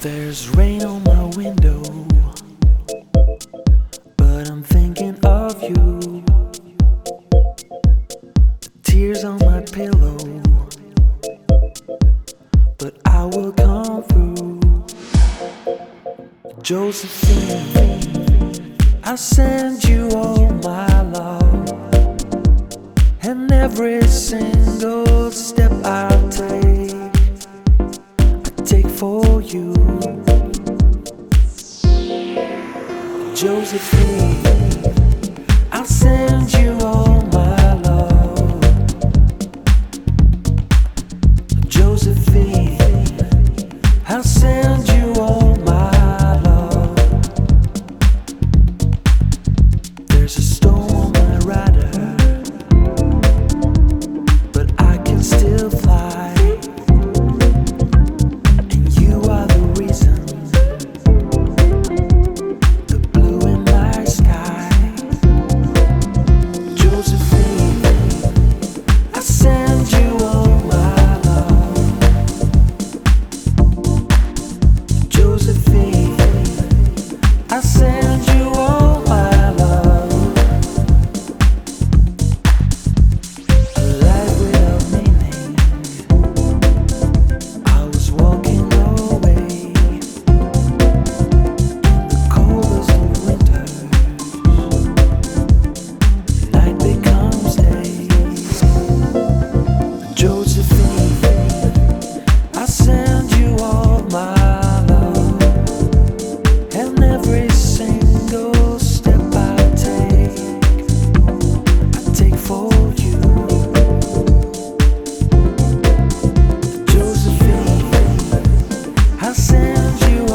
There's rain on my window, but I'm thinking of you. Tears on my pillow, but I will come through. Josephine, I send you all my love, and every single step I take, you, Josephine. I'll send you. send you